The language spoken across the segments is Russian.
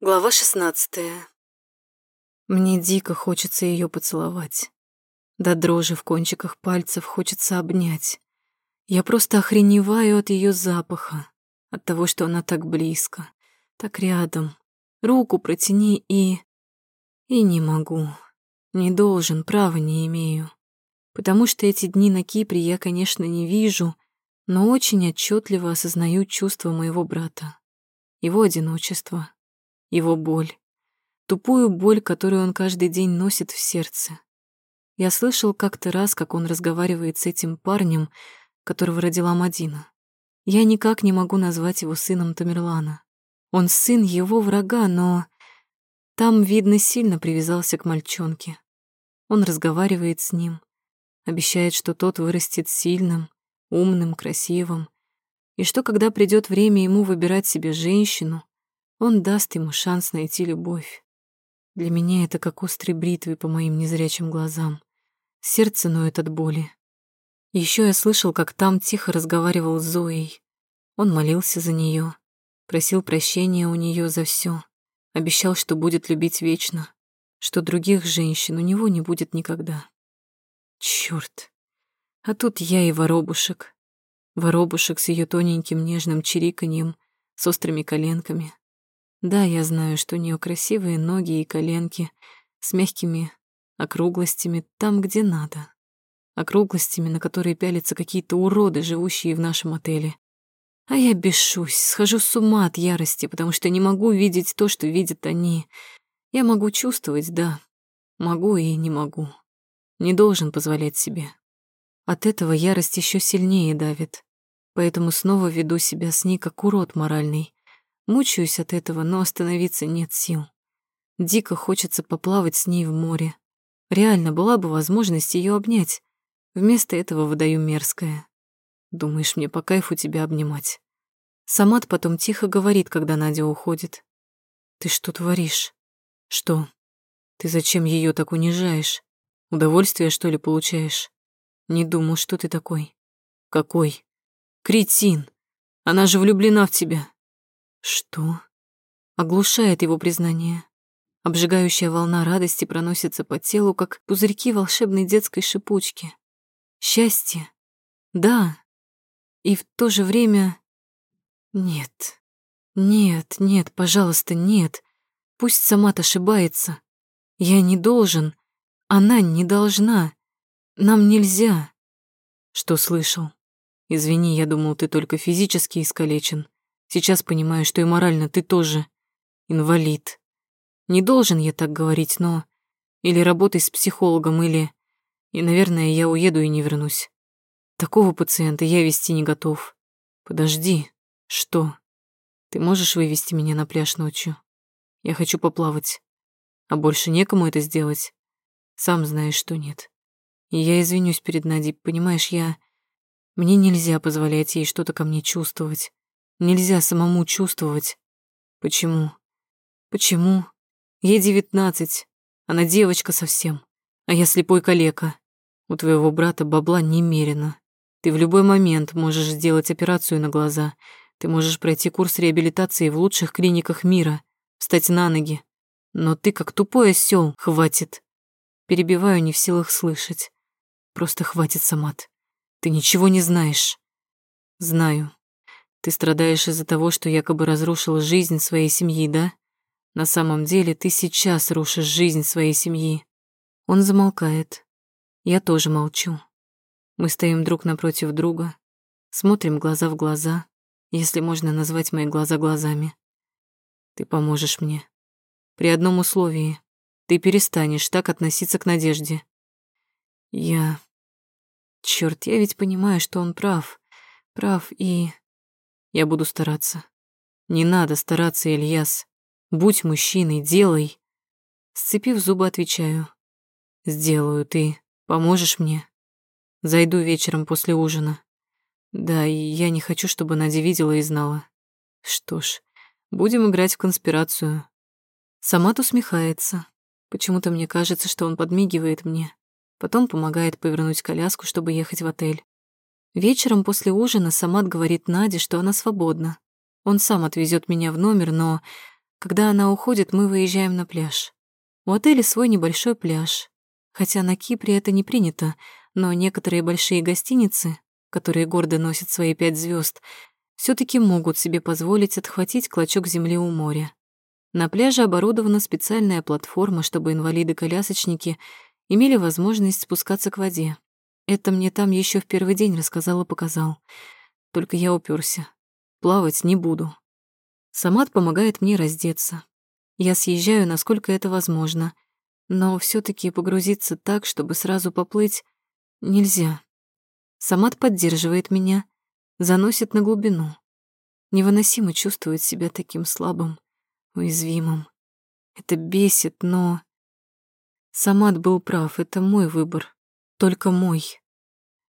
Глава шестнадцатая. Мне дико хочется ее поцеловать. До дрожи в кончиках пальцев хочется обнять. Я просто охреневаю от ее запаха, от того, что она так близко, так рядом. Руку протяни и... И не могу. Не должен, права не имею. Потому что эти дни на Кипре я, конечно, не вижу, но очень отчетливо осознаю чувства моего брата. Его одиночество, его боль. Тупую боль, которую он каждый день носит в сердце. Я слышал как-то раз, как он разговаривает с этим парнем, которого родила Мадина. Я никак не могу назвать его сыном Тамерлана. Он сын его врага, но там, видно, сильно привязался к мальчонке. Он разговаривает с ним, обещает, что тот вырастет сильным, умным, красивым, и что, когда придет время ему выбирать себе женщину, он даст ему шанс найти любовь. Для меня это как острый бритвы по моим незрячим глазам. Сердце ноет от боли. Еще я слышал, как там тихо разговаривал с Зоей. Он молился за нее, просил прощения у нее за все, обещал, что будет любить вечно, что других женщин у него не будет никогда. Черт! А тут я и воробушек. Воробушек с ее тоненьким нежным чириканьем, с острыми коленками, да, я знаю, что у нее красивые ноги и коленки с мягкими округлостями там, где надо. Округлостями, на которые пялятся какие-то уроды, живущие в нашем отеле. А я бешусь, схожу с ума от ярости, потому что не могу видеть то, что видят они. Я могу чувствовать, да. Могу и не могу. Не должен позволять себе. От этого ярость еще сильнее давит. Поэтому снова веду себя с ней как урод моральный. Мучаюсь от этого, но остановиться нет сил. Дико хочется поплавать с ней в море. Реально была бы возможность ее обнять. Вместо этого выдаю мерзкое. Думаешь, мне по кайфу тебя обнимать? Самат потом тихо говорит, когда Надя уходит. Ты что творишь? Что? Ты зачем ее так унижаешь? Удовольствие, что ли, получаешь? Не думал, что ты такой. Какой? Кретин! Она же влюблена в тебя. Что? Оглушает его признание. Обжигающая волна радости проносится по телу, как пузырьки волшебной детской шипучки. Счастье? Да. И в то же время... Нет. Нет, нет, пожалуйста, нет. Пусть сама ошибается. Я не должен. Она не должна. Нам нельзя. Что слышал? Извини, я думал, ты только физически искалечен. Сейчас понимаю, что и морально ты тоже инвалид. Не должен я так говорить, но... Или работай с психологом, или... И, наверное, я уеду и не вернусь. Такого пациента я вести не готов. Подожди. Что? Ты можешь вывести меня на пляж ночью? Я хочу поплавать. А больше некому это сделать? Сам знаешь, что нет. И я извинюсь перед Надей, понимаешь, я... Мне нельзя позволять ей что-то ко мне чувствовать. Нельзя самому чувствовать. Почему? Почему? Ей девятнадцать. Она девочка совсем. А я слепой калека. У твоего брата бабла немерено. Ты в любой момент можешь сделать операцию на глаза. Ты можешь пройти курс реабилитации в лучших клиниках мира, встать на ноги. Но ты как тупой осёл, хватит. Перебиваю, не в силах слышать. Просто хватит, Самат. Ты ничего не знаешь. Знаю. Ты страдаешь из-за того, что якобы разрушила жизнь своей семьи, да? На самом деле ты сейчас рушишь жизнь своей семьи. Он замолкает. Я тоже молчу. Мы стоим друг напротив друга, смотрим глаза в глаза, если можно назвать мои глаза глазами. Ты поможешь мне. При одном условии. Ты перестанешь так относиться к Надежде. Я... Чёрт, я ведь понимаю, что он прав. Прав и... Я буду стараться. Не надо стараться, Ильяс. Будь мужчиной, делай. Сцепив зубы, отвечаю. Сделаю ты. Поможешь мне? Зайду вечером после ужина. Да, и я не хочу, чтобы Надя видела и знала. Что ж, будем играть в конспирацию. Самат усмехается. Почему-то мне кажется, что он подмигивает мне. Потом помогает повернуть коляску, чтобы ехать в отель. Вечером после ужина Самат говорит Наде, что она свободна. Он сам отвезет меня в номер, но Когда она уходит, мы выезжаем на пляж. У отеля свой небольшой пляж. Хотя на Кипре это не принято, но некоторые большие гостиницы, которые гордо носят свои пять звезд, все таки могут себе позволить отхватить клочок земли у моря. На пляже оборудована специальная платформа, чтобы инвалиды-колясочники имели возможность спускаться к воде. Это мне там еще в первый день рассказал и показал. Только я уперся. Плавать не буду. Самат помогает мне раздеться. Я съезжаю, насколько это возможно, но все таки погрузиться так, чтобы сразу поплыть, нельзя. Самат поддерживает меня, заносит на глубину. Невыносимо чувствовать себя таким слабым, уязвимым. Это бесит, но... Самат был прав, это мой выбор, только мой.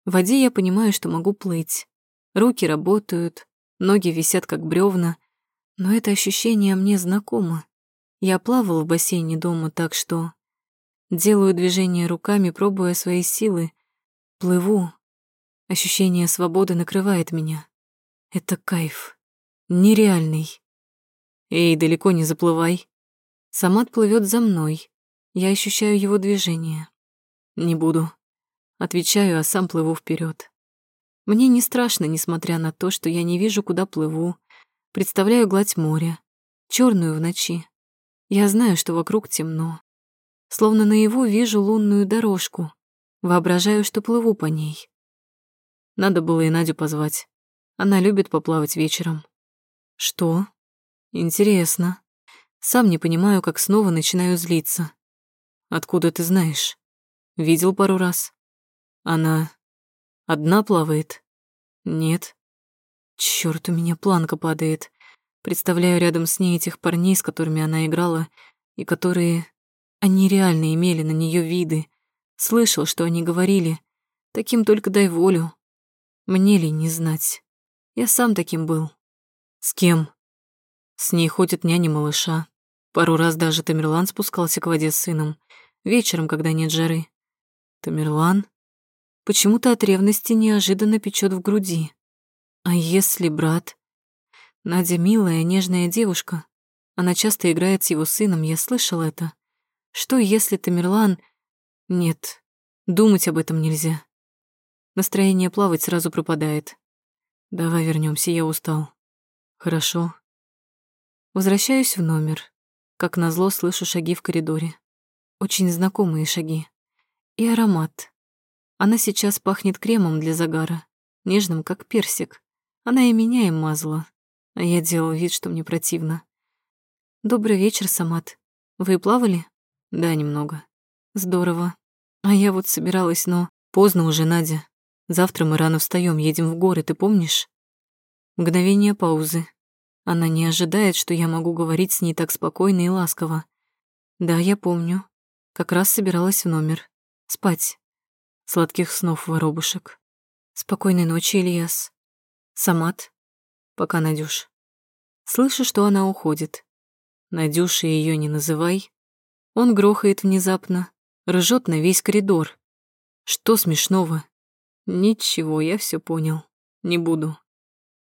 В воде я понимаю, что могу плыть. Руки работают, ноги висят как бревна, но это ощущение мне знакомо. Я плавал в бассейне дома, так что... Делаю движения руками, пробуя свои силы. Плыву. Ощущение свободы накрывает меня. Это кайф. Нереальный. Эй, далеко не заплывай. Самат плывет за мной. Я ощущаю его движение. Не буду. Отвечаю, а сам плыву вперед. Мне не страшно, несмотря на то, что я не вижу, куда плыву. Представляю гладь моря, черную в ночи. Я знаю, что вокруг темно. Словно наяву вижу лунную дорожку. Воображаю, что плыву по ней. Надо было и Надю позвать. Она любит поплавать вечером. Что? Интересно. Сам не понимаю, как снова начинаю злиться. Откуда ты знаешь? Видел пару раз. Она одна плавает? Нет. Чёрт, у меня планка падает. Представляю рядом с ней этих парней, с которыми она играла, и которые... Они реально имели на неё виды. Слышал, что они говорили. Таким только дай волю. Мне ли не знать? Я сам таким был. С кем? С ней ходит няня малыша. Пару раз даже Тамерлан спускался к воде с сыном. Вечером, когда нет жары. Тамерлан? Почему-то от ревности неожиданно печет в груди. А если брат? Надя милая, нежная девушка. Она часто играет с его сыном, я слышал это. Что если Тамерлан... Нет, думать об этом нельзя. Настроение плавать сразу пропадает. Давай вернемся, я устал. Хорошо. Возвращаюсь в номер. Как назло слышу шаги в коридоре. Очень знакомые шаги. И аромат. Она сейчас пахнет кремом для загара, нежным, как персик. Она и меня им мазала, а я делал вид, что мне противно. «Добрый вечер, Самат. Вы плавали?» «Да, немного». «Здорово. А я вот собиралась, но...» «Поздно уже, Надя. Завтра мы рано встаем, едем в горы, ты помнишь?» Мгновение паузы. Она не ожидает, что я могу говорить с ней так спокойно и ласково. «Да, я помню. Как раз собиралась в номер. Спать. Сладких снов, воробушек. Спокойной ночи, Ильяс. Самат. Пока, Надюш. Слышу, что она уходит. Надюшей ее не называй. Он грохает внезапно, ржет на весь коридор. Что смешного? Ничего, я все понял. Не буду.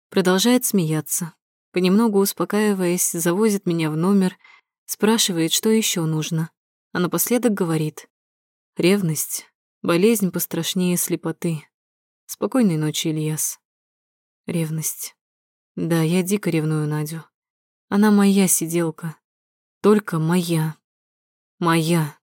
Продолжает смеяться. Понемногу успокаиваясь, завозит меня в номер, спрашивает, что еще нужно. А напоследок говорит. Ревность Болезнь пострашнее слепоты. Спокойной ночи, Ильяс. Ревность. Да, я дико ревную Надю. Она моя сиделка. Только моя. Моя.